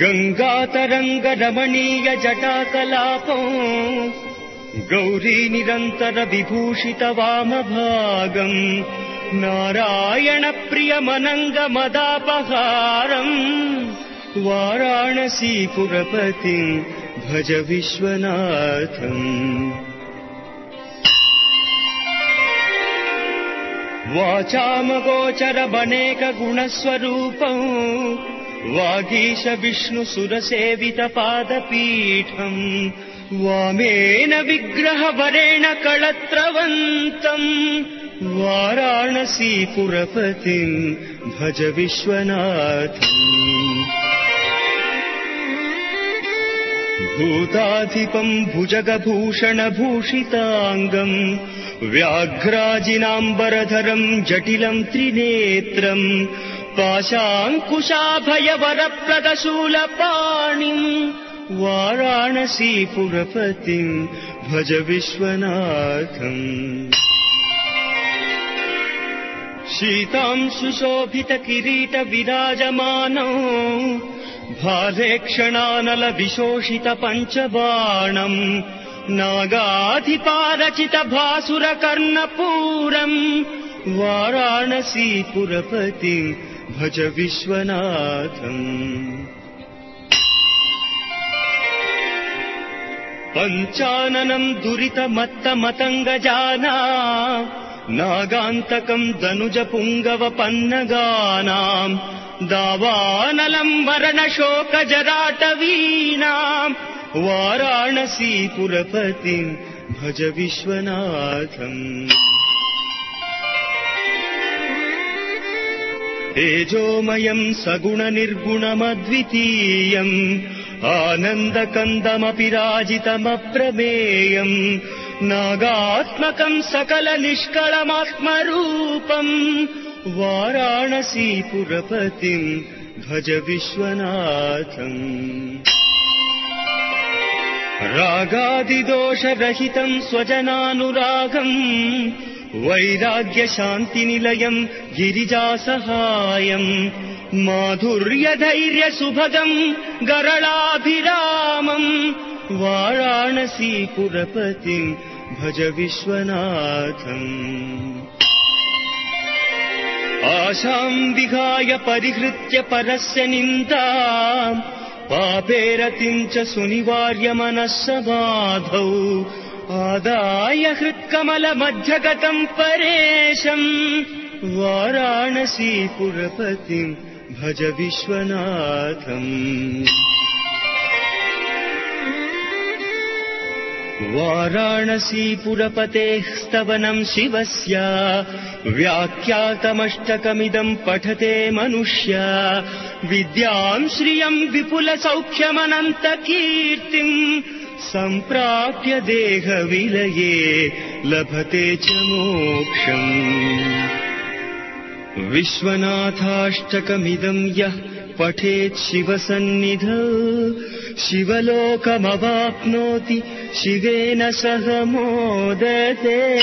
गङ्गातरङ्गरमणीय जटाकलापो गौरी निरन्तर विभूषित वामभागम् भज विश्वनाथम्। वाचामगोचरमनेकगुणस्वरूपम् वागीश विष्णुसुरसेवितपादपीठम् वामेन विग्रहवरेण कळत्रवन्तम् वाराणसीपुरपतिम् भज विश्वनाथम्। भूताधिपम् भुजगभूषणभूषिताङ्गम् व्याघ्राजिनाम्बरधरम् जटिलम् त्रिनेत्रम् पाशाङ्कुशाभयवरप्रदशूलपाणिम् वाराणसीपुरपतिम् भज विश्वनाथम्। शीताम् सुशोभित किरीट विराजमानौ भालेक्षणानल भज विश्वनाथम्। पञ्चाननम् दुरितमत्तमतङ्गजाना नागान्तकम् दनुज पुङ्गव पन्नगानाम् दावानलम् वरणशोकजराटवीनाम् वाराणसीपुरपतिम् भज विश्वनाथम् तेजोमयम् सगुणनिर्गुणमद्वितीयम् आनन्दकन्दमपि राजितमप्रमेयम् नागात्मकम् सकलनिष्कळमात्मरूपम् वाराणसीपुरपतिम् भज विश्वनाथम् रागादिदोषरहितम् स्वजनानुरागम् वैराग्यशान्तिनिलयम् गिरिजासहायम् माधुर्यधैर्यसुभगम् गरलाभिरामम् वाराणसीपुरपतिम् भज विश्वनाथम्। आशाम् विहाय परिहृत्य परस्य निन्दा पापेरतिम् च सुनिवार्य मनः आदाय हृत्कमलमध्यगतम् परेशम् वाराणसीपुरपतिम् भज विश्वनाथम्। वाराणसीपुरपतेः स्तवनम् शिवस्य। व्याख्यातमष्टकमिदम् पठते मनुष्य। विद्याम् श्रियम् विपुलसौख्यमनन्तकीर्तिम् सम्प्राप्य देहविलये लभते च मोक्षम्। विश्वनाथाष्टकमिदम् यः पठेत् शिवसन्निधौ शिवलोकमवाप्नोति शिवेन सह मोदते